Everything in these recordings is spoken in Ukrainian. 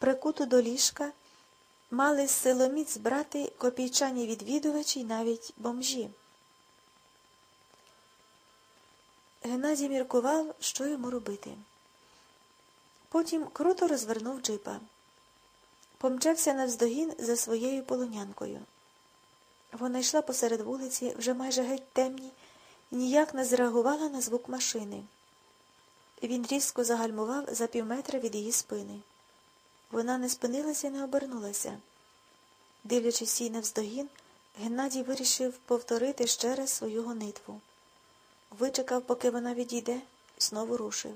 прикуту до ліжка, мали силоміць брати копійчані відвідувачі й навіть бомжі. Геннадій міркував, що йому робити. Потім круто розвернув джипа. Помчався навздогін за своєю полонянкою. Вона йшла посеред вулиці, вже майже геть темні, і ніяк не зреагувала на звук машини. Він різко загальмував за півметра від її спини. Вона не спинилася і не обернулася. Дивлячись їй навздогін, Геннадій вирішив повторити ще раз свою гонитву. Вичекав, поки вона відійде, і знову рушив.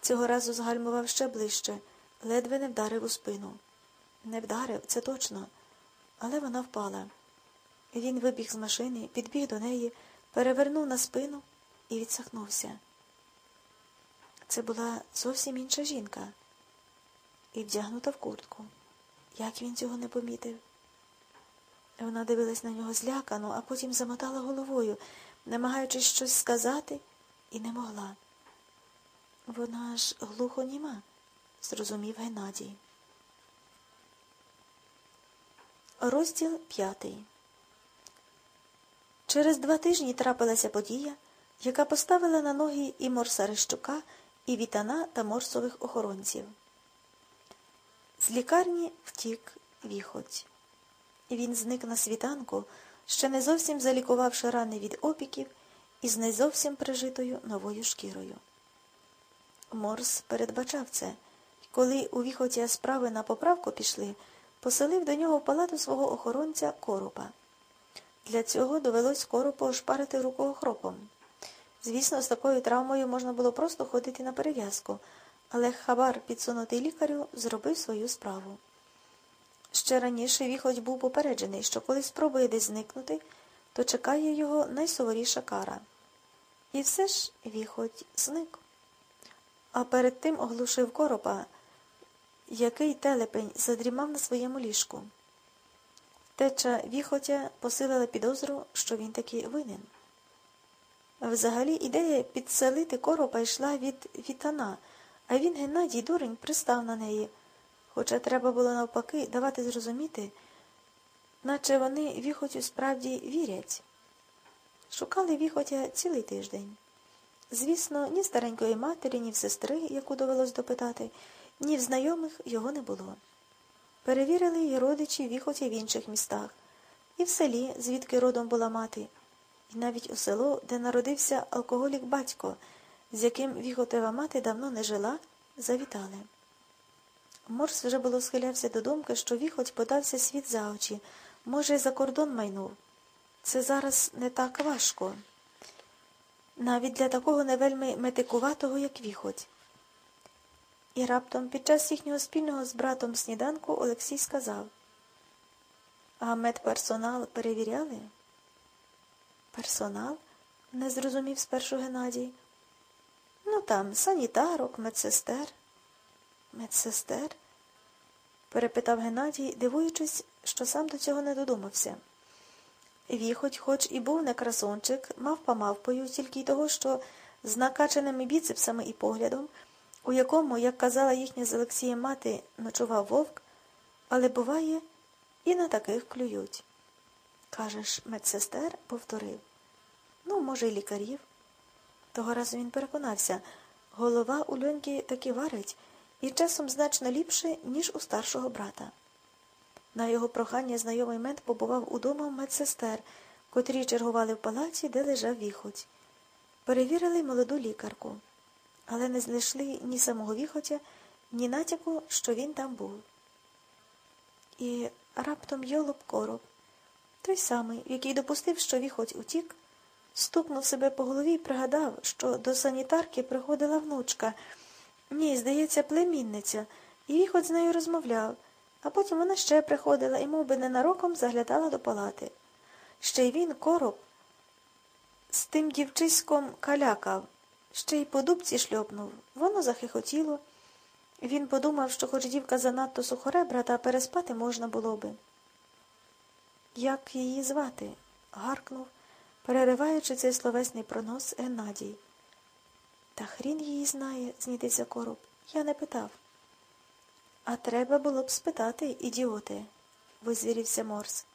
Цього разу згальмував ще ближче, ледве не вдарив у спину. Не вдарив, це точно, але вона впала. Він вибіг з машини, підбіг до неї, перевернув на спину і відсахнувся. Це була зовсім інша жінка і вдягнута в куртку. Як він цього не помітив? Вона дивилась на нього злякано, а потім замотала головою, намагаючись щось сказати, і не могла. Вона ж глухо німа, зрозумів Геннадій. Розділ п'ятий. Через два тижні трапилася подія, яка поставила на ноги і Морса Рещука, і вітана та морсових охоронців. З лікарні втік віхоть. Він зник на світанку, ще не зовсім залікувавши рани від опіків і з не зовсім прижитою новою шкірою. Морс передбачав це, коли у віхоті справи на поправку пішли, поселив до нього в палату свого охоронця коропа. Для цього довелось коропу ошпарити руку охропом. Звісно, з такою травмою можна було просто ходити на перев'язку, але хабар, підсунутий лікарю, зробив свою справу. Ще раніше віхоть був попереджений, що коли спробує десь зникнути, то чекає його найсуворіша кара. І все ж віхоть зник. А перед тим оглушив коропа, який телепень задрімав на своєму ліжку. Теча віхотя посилила підозру, що він таки винен. Взагалі ідея підселити коропа йшла від вітана, а він, Геннадій, дурень, пристав на неї. Хоча треба було навпаки давати зрозуміти, наче вони віхотю справді вірять. Шукали віхотя цілий тиждень. Звісно, ні старенької матері, ні в сестри, яку довелось допитати, ні в знайомих його не було. Перевірили й родичі віхоті в інших містах, і в селі, звідки родом була мати, і навіть у село, де народився алкоголік батько, з яким віхотева мати давно не жила, завітали. Морс вже було схилявся до думки, що віхоть подався світ за очі, може, за кордон майнув. Це зараз не так важко. Навіть для такого не вельми метикуватого, як віхоть. І раптом під час їхнього спільного з братом сніданку Олексій сказав А медперсонал перевіряли? Персонал? не зрозумів спершу Геннадій. Ну там санітарок, медсестер. Медсестер? перепитав Геннадій, дивуючись, що сам до цього не додумався. Віхоть, хоч і був не красончик, мав помавпою тільки й того, що з накачаними біцепсами і поглядом, у якому, як казала їхня з Олексієм мати, ночував вовк, але буває, і на таких клюють. Кажеш, медсестер повторив. Ну, може, й лікарів. Того разу він переконався, голова у льоньки таки варить і часом значно ліпше, ніж у старшого брата. На його прохання знайомий мед побував удома медсестер, котрі чергували в палаці, де лежав віхоть. Перевірили молоду лікарку, але не знайшли ні самого віхотя, ні натяку, що він там був. І раптом йолоп короб, той самий, який допустив, що віхоть утік, стукнув себе по голові і пригадав, що до санітарки приходила внучка. Ні, здається, племінниця, і віхоть з нею розмовляв. А потім вона ще приходила і мов би, ненароком заглядала до палати. Ще й він, короб, з тим дівчиськом калякав, ще й по дубці шльопнув. Воно захихотіло. Він подумав, що хоч дівка занадто сухоребра, та переспати можна було би. Як її звати? гаркнув, перериваючи цей словесний пронос Геннадій. Та хрін її знає, знітиться короб. Я не питав. А треба було б спитати, ідіоти, визвірівся Морс.